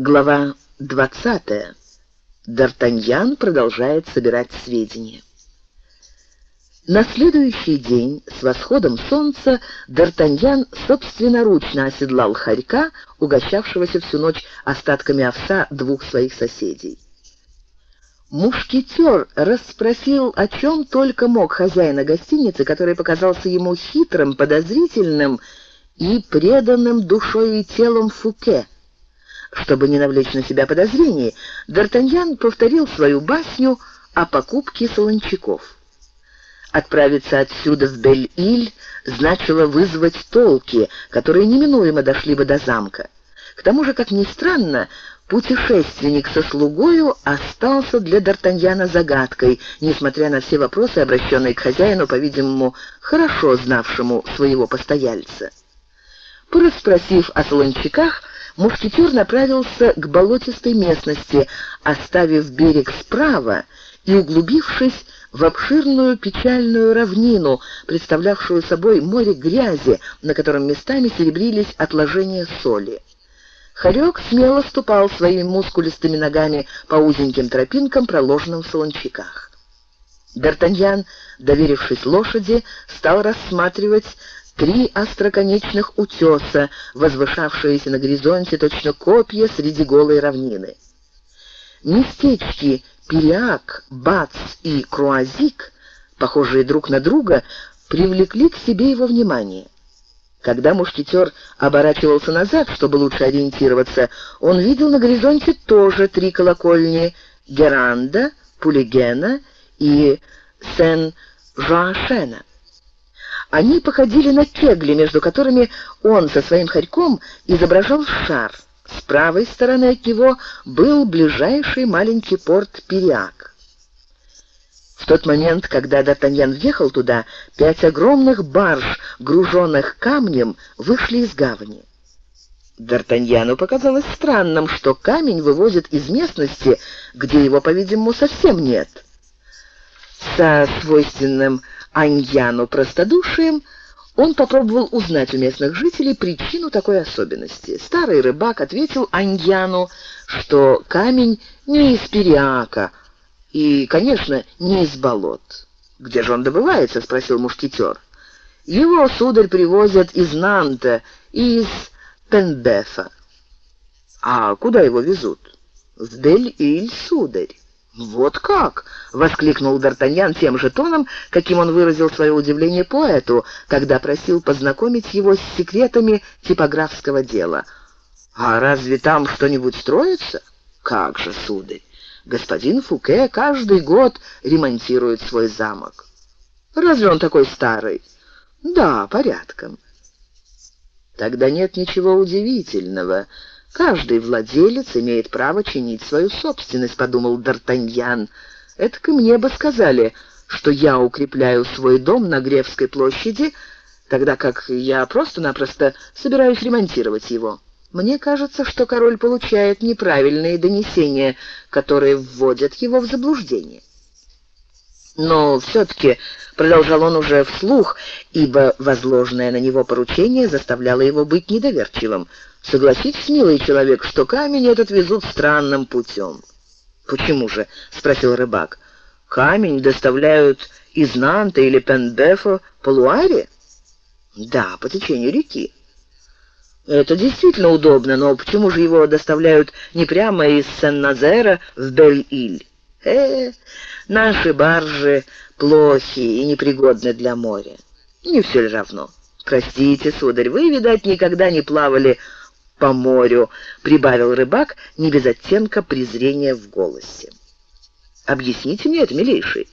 Глава 20. Д'Артаньян продолжает собирать сведения. На следующий день с восходом солнца Д'Артаньян собственноручно оседлал хорька, угощавшегося всю ночь остатками овса двух своих соседей. Мушкетер расспросил, о чем только мог хозяина гостиницы, который показался ему хитрым, подозрительным и преданным душой и телом Фуке — чтобы не навлечь на себя подозрений, Д'Артаньян повторил свою басню о покупке солончаков. Отправиться отсюда в Бель-Иль значило вызвать толки, которые неминуемо дошли бы до замка. К тому же, как ни странно, путешественник со слугою остался для Д'Артаньяна загадкой, несмотря на все вопросы, обращенные к хозяину, по-видимому, хорошо знавшему своего постояльца. Пораспросив о солончаках, мушкетер направился к болотистой местности, оставив берег справа и углубившись в обширную печальную равнину, представлявшую собой море грязи, на котором местами серебрились отложения соли. Хорек смело ступал своими мускулистыми ногами по узеньким тропинкам, проложенным в солончаках. Д'Артаньян, доверившись лошади, стал рассматривать три остроконечных утеса, возвышавшиеся на горизонте точно копья среди голой равнины. Местечки Периак, Бац и Круазик, похожие друг на друга, привлекли к себе его внимание. Когда мушкетер оборачивался назад, чтобы лучше ориентироваться, он видел на горизонте тоже три колокольни — Геранда, Пулигена и Сен-Жуашена. Они походили на кегли, между которыми он со своим хорьком изображал шар. С правой стороны от него был ближайший маленький порт Периак. В тот момент, когда Д'Артаньян въехал туда, пять огромных барж, груженных камнем, вышли из гавани. Д'Артаньяну показалось странным, что камень вывозят из местности, где его, по-видимому, совсем нет. Со свойственным Аньяну простодушием, он попробовал узнать у местных жителей причину такой особенности. Старый рыбак ответил Аньяну, что камень не из Периака и, конечно, не из болот. «Где же он добывается?» — спросил мушкетер. «Его, сударь, привозят из Нанта и из Пендефа». «А куда его везут?» «В Бель-Иль, сударь». «Вот как!» — воскликнул Д'Артаньян тем же тоном, каким он выразил свое удивление поэту, когда просил познакомить его с секретами типографского дела. «А разве там что-нибудь строится?» «Как же, сударь! Господин Фуке каждый год ремонтирует свой замок». «Разве он такой старый?» «Да, порядком». «Тогда нет ничего удивительного», Каждый владелец имеет право чинить свою собственность, подумал Д'Артаньян. Это к мне бы сказали, что я укрепляю свой дом на Гревской площади, тогда как я просто-напросто собираюсь ремонтировать его. Мне кажется, что король получает неправильные донесения, которые вводят его в заблуждение. Но все-таки, продолжал он уже вслух, ибо возложенное на него поручение заставляло его быть недоверчивым, Согласитесь, милый человек, что камень этот везут странным путем. Почему же? спросил рыбак. Камень доставляют из Нанта или Пендефа по Луаре? Да, по течению реки. Это действительно удобно, но почему же его доставляют не прямо из Сен-Назера в Бель-Иль? Э, наши баржи плохи и непригодны для моря. Не все ли равно? Простите, сударь, вы, видать, никогда не плавали по морю», — прибавил рыбак, не без оттенка презрения в голосе. «Объясните мне это, милейший.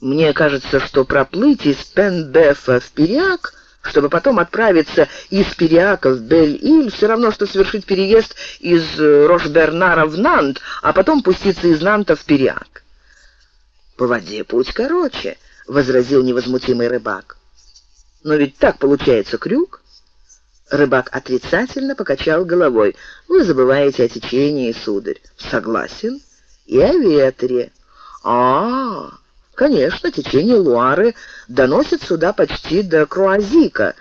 Мне кажется, что проплыть из Пендефа в Периак, чтобы потом отправиться из Периака в Бель-Иль, все равно, что совершить переезд из э, Рош-Бернара в Нант, а потом пуститься из Нанта в Периак». «По воде путь короче», — возразил невозмутимый рыбак. «Но ведь так получается крюк». Рыбак отрицательно покачал головой. «Вы забываете о течении, сударь». «Согласен. И о ветре». «А, -а конечно, течение Луары доносит сюда почти до Круазика.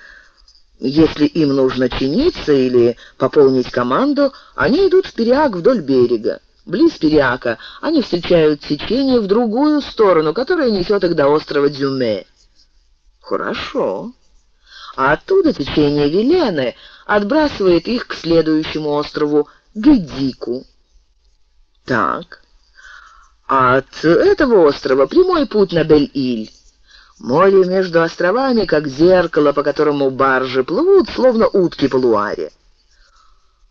Если им нужно чиниться или пополнить команду, они идут в Периак вдоль берега. Близ Периака они встречают течение в другую сторону, которая несет их до острова Дюме. Хорошо. А оттуда течение Велены отбрасывает их к следующему острову Гедику. Так. А от этого острова прямой путь на Бель-Иль. Море между островами, как зеркало, по которому баржи плывут, словно утки по луаре.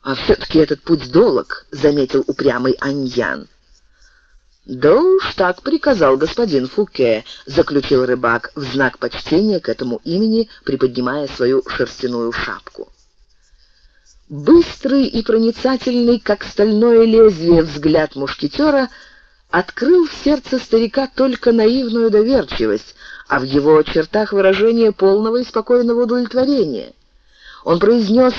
А все-таки этот путь долг, заметил упрямый Аньян. «Да уж так приказал господин Фуке», — заключил рыбак в знак почтения к этому имени, приподнимая свою шерстяную шапку. Быстрый и проницательный, как стальное лезвие, взгляд мушкетера открыл в сердце старика только наивную доверчивость, а в его чертах выражение полного и спокойного удовлетворения. Он произнес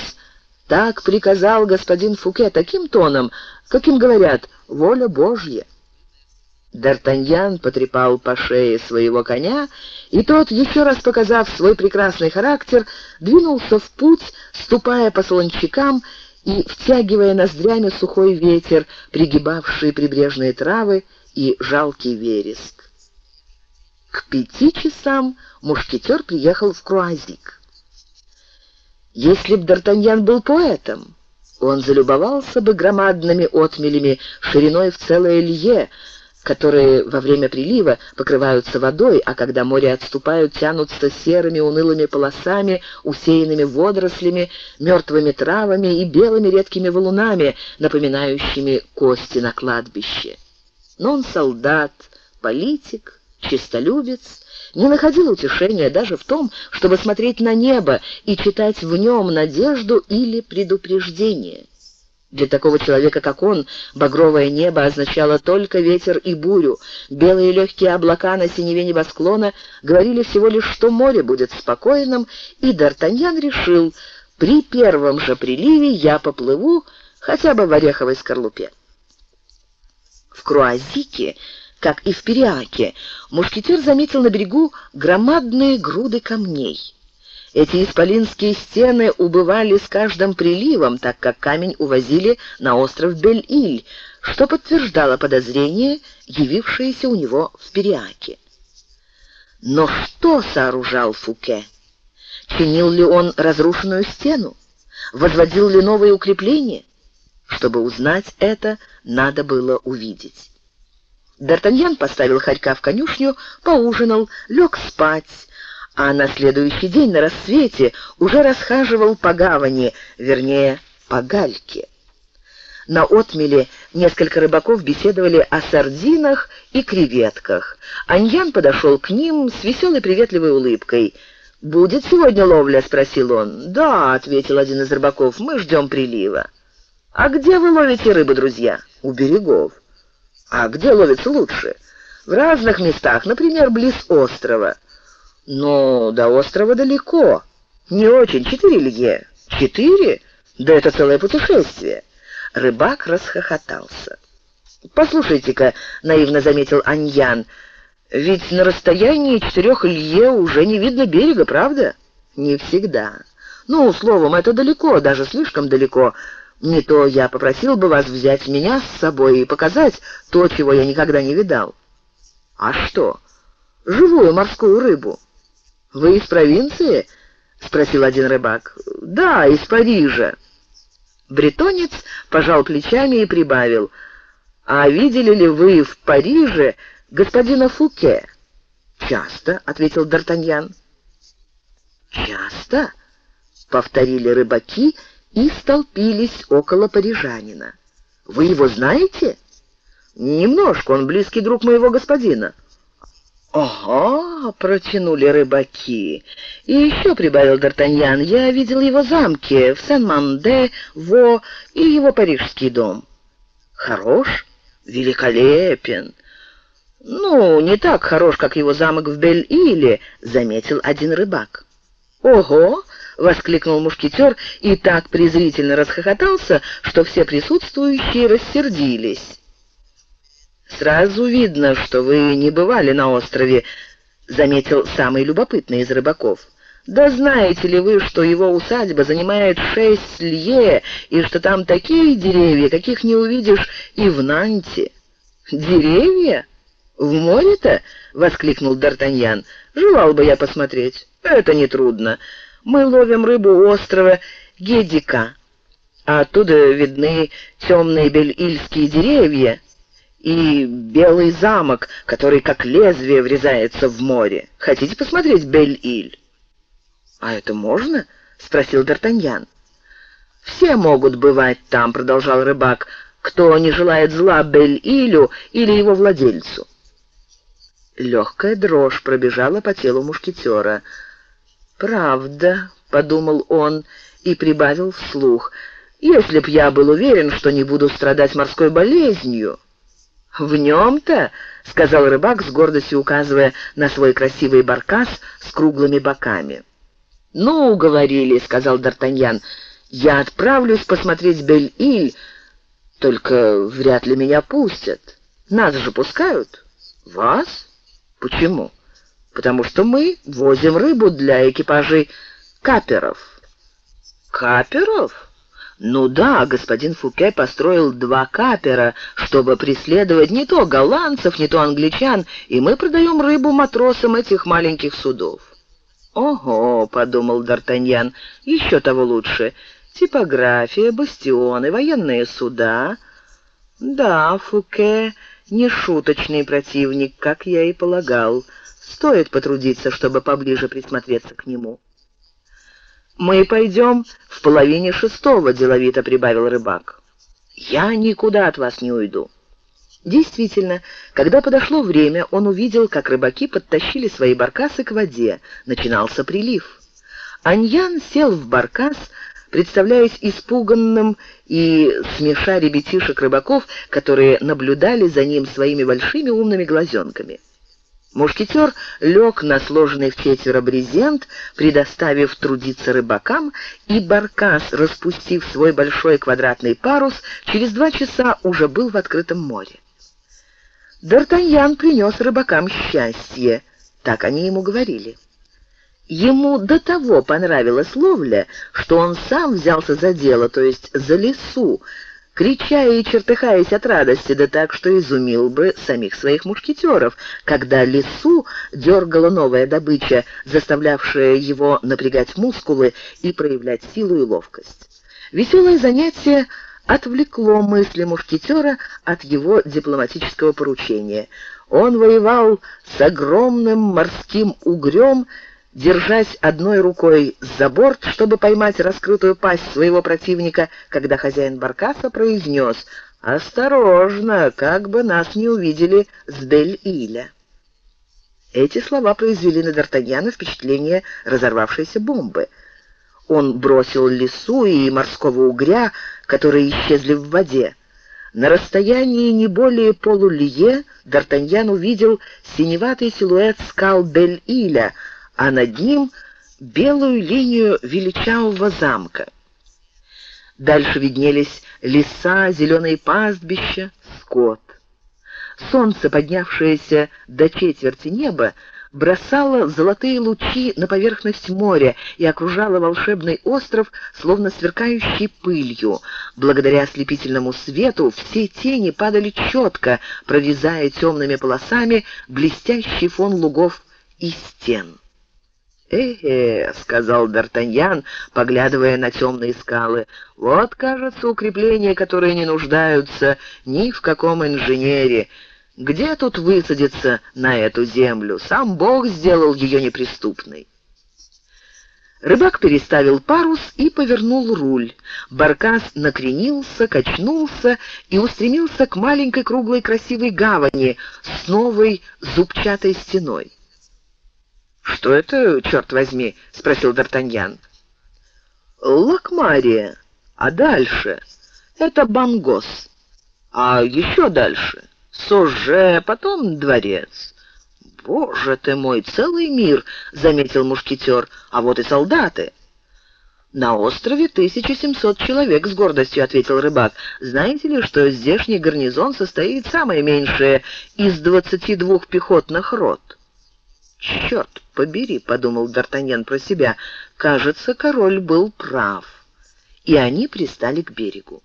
«Так приказал господин Фуке» таким тоном, каким говорят «воля Божья». Д'Артаньян потрепал по шее своего коня, и тот, еще раз показав свой прекрасный характер, двинулся в путь, ступая по солончакам и втягивая ноздрями сухой ветер, пригибавший прибрежные травы и жалкий вереск. К пяти часам мушкетер приехал в Круазик. Если б Д'Артаньян был поэтом, он залюбовался бы громадными отмелями шириной в целое лье, которые во время прилива покрываются водой, а когда море отступают, тянутся серыми унылыми полосами, усеянными водорослями, мертвыми травами и белыми редкими валунами, напоминающими кости на кладбище. Но он солдат, политик, честолюбец, не находил утешения даже в том, чтобы смотреть на небо и читать в нем надежду или предупреждение. Для такого человека, как он, багровое небо означало только ветер и бурю. Белые легкие облака на синеве небосклона говорили всего лишь, что море будет спокойным, и Д'Артаньян решил, при первом же приливе я поплыву хотя бы в ореховой скорлупе. В Круазике, как и в Периаке, мушкетер заметил на берегу громадные груды камней. Эти исполинские стены убывали с каждым приливом, так как камень увозили на остров Бель-Иль, что подтверждало подозрение, явившееся у него в Периаке. Но что сооружал Фуке? Чинил ли он разрушенную стену? Возводил ли новые укрепления? Чтобы узнать это, надо было увидеть. Д'Артаньян поставил Харька в конюшню, поужинал, лег спать, а на следующий день на рассвете уже расхаживал по гавани, вернее, по гальке. На отмеле несколько рыбаков беседовали о сардинах и креветках. Аньян подошел к ним с веселой приветливой улыбкой. «Будет сегодня ловля?» — спросил он. «Да», — ответил один из рыбаков, — «мы ждем прилива». «А где вы ловите рыбы, друзья?» «У берегов». «А где ловится лучше?» «В разных местах, например, близ острова». Но до острова далеко. Не очень, четыре лье. Четыре? Да это целое путешествие. Рыбак расхохотался. «Послушайте-ка», — наивно заметил Аньян, — «ведь на расстоянии четырех лье уже не видно берега, правда?» «Не всегда. Ну, словом, это далеко, даже слишком далеко. Не то я попросил бы вас взять меня с собой и показать то, чего я никогда не видал». «А что? Живую морскую рыбу?» «Вы из провинции?» — спросил один рыбак. «Да, из Парижа». Бретонец пожал плечами и прибавил. «А видели ли вы в Париже господина Фуке?» «Часто», — ответил Д'Артаньян. «Часто?» — повторили рыбаки и столпились около парижанина. «Вы его знаете?» «Немножко, он близкий друг моего господина». «Ого!» — протянули рыбаки. «И еще», — прибавил Д'Артаньян, — «я видел его замки в Сен-Манде, Во и его парижский дом». «Хорош? Великолепен!» «Ну, не так хорош, как его замок в Бель-Иле», — заметил один рыбак. «Ого!» — воскликнул мушкетер и так презрительно расхохотался, что все присутствующие рассердились. «Сразу видно, что вы не бывали на острове», — заметил самый любопытный из рыбаков. Да знаете ли вы, что его усадьба занимает шесть лье, и что там такие деревья, каких не увидишь и в Нанте? Деревья? В море-то? воскликнул Д'Артаньян. Желал бы я посмотреть. Это не трудно. Мы ловим рыбу у острова Гедика, а оттуда видны темные бельильские деревья и белый замок, который как лезвие врезается в море. Хотите посмотреть Бель-Иль? «А это можно?» — спросил Д'Артаньян. «Все могут бывать там», — продолжал рыбак, «кто не желает зла Бель-Илю или его владельцу». Легкая дрожь пробежала по телу мушкетера. «Правда», — подумал он и прибавил вслух, «если б я был уверен, что не буду страдать морской болезнью». «В нем-то», — сказал рыбак с гордостью указывая на свой красивый баркас с круглыми боками. «Ну, уговорили», — сказал Д'Артаньян. «Я отправлюсь посмотреть Бель-Иль, только вряд ли меня пустят. Нас же пускают». «Вас? Почему?» «Потому что мы возим рыбу для экипажей каперов». «Каперов?» «Ну да, господин Фуке построил два капера, чтобы преследовать не то голландцев, не то англичан, и мы продаем рыбу матросам этих маленьких судов». «Ого», — подумал Д'Артаньян, — «еще того лучше. Типография, бастионы, военные суда». «Да, Фуке не шуточный противник, как я и полагал. Стоит потрудиться, чтобы поближе присмотреться к нему». «Мы пойдем в половине шестого», — деловито прибавил рыбак. «Я никуда от вас не уйду». Действительно, когда подошло время, он увидел, как рыбаки подтащили свои баркасы к воде. Начинался прилив. Аньян сел в баркас, представляясь испуганным и смеша ребятишек рыбаков, которые наблюдали за ним своими большими умными глазенками. Мушкетер лег на сложенный в четверо брезент, предоставив трудиться рыбакам, и Баркас, распустив свой большой квадратный парус, через два часа уже был в открытом море. Д'Артаньян принес рыбакам счастье, так они ему говорили. Ему до того понравилась ловля, что он сам взялся за дело, то есть за лесу, крича и чертыхаясь от радости, да так, что изумил бы самих своих мушкетеров, когда лесу дергала новая добыча, заставлявшая его напрягать мускулы и проявлять силу и ловкость. Веселое занятие отвлекло мысли мушкетера от его дипломатического поручения. Он воевал с огромным морским угрём, держась одной рукой за борт, чтобы поймать раскрытую пасть своего противника, когда хозяин баркаса произнес «Осторожно, как бы нас не увидели с Бель-Иля». Эти слова произвели на Д'Артаньяна впечатление разорвавшейся бомбы. Он бросил лесу и морского угря, которые исчезли в воде. На расстоянии не более полулие Д'Артаньян увидел синеватый силуэт скал Бель-Иля, а над ним белую линию величавого замка. Дальше виднелись леса, зеленые пастбища, скот. Солнце, поднявшееся до четверти неба, бросала золотые лучи на поверхность моря и окружала волшебный остров, словно сверкающий пылью. Благодаря ослепительному свету все тени падали четко, прорезая темными полосами блестящий фон лугов и стен. «Э-э», — сказал Д'Артаньян, поглядывая на темные скалы, — «вот, кажется, укрепления, которые не нуждаются ни в каком инженере». Где тут высадиться на эту землю? Сам Бог сделал ее неприступной. Рыбак переставил парус и повернул руль. Баркас накренился, качнулся и устремился к маленькой круглой красивой гавани с новой зубчатой стеной. «Что это, черт возьми?» — спросил Д'Артаньян. «Лакмария. А дальше? Это Бангос. А еще дальше?» Соже, потом дворец. «Боже ты мой, целый мир!» — заметил мушкетер. «А вот и солдаты!» «На острове 1700 человек», — с гордостью ответил рыбак. «Знаете ли, что здешний гарнизон состоит самое меньшее из 22 пехотных рот?» «Черт побери», — подумал Д'Артаньян про себя, — «кажется, король был прав». И они пристали к берегу.